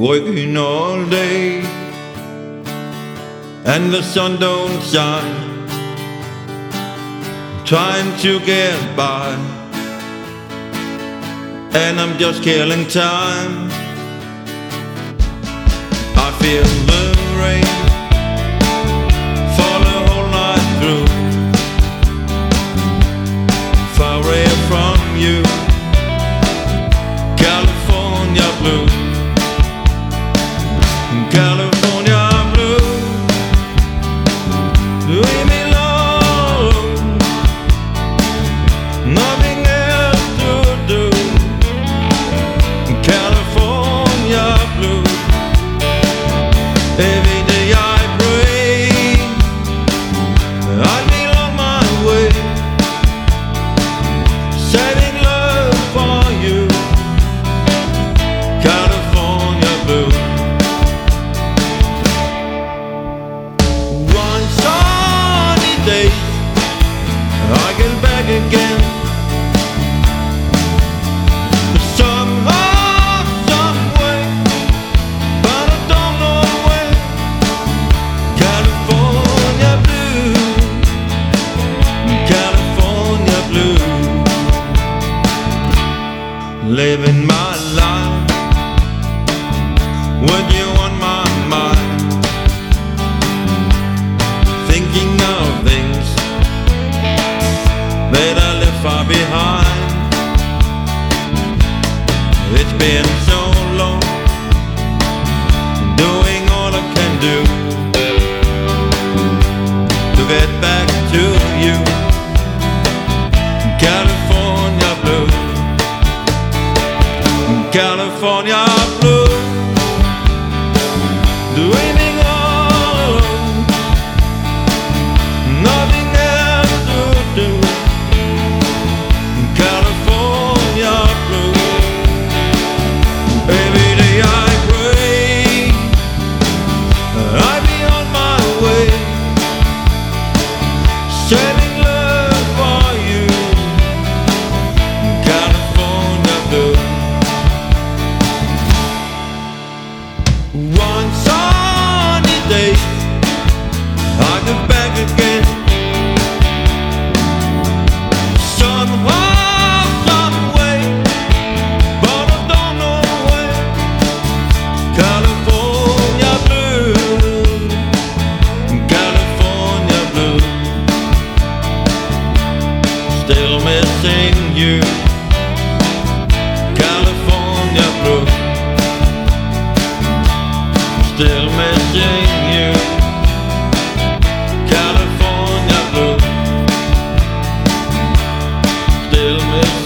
working all day, and the sun don't shine. Trying to get by, and I'm just killing time. I feel day, I get back again. Somehow, some way, but I don't know where. California blue, California blue, living my life with you behind. It's been so long, doing all I can do to get back to you. California blue, California One sunny day. I get back again. Somehow, some way, but I don't know where. California blue, California blue. Still missing you.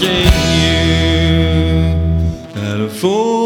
Missing you. California.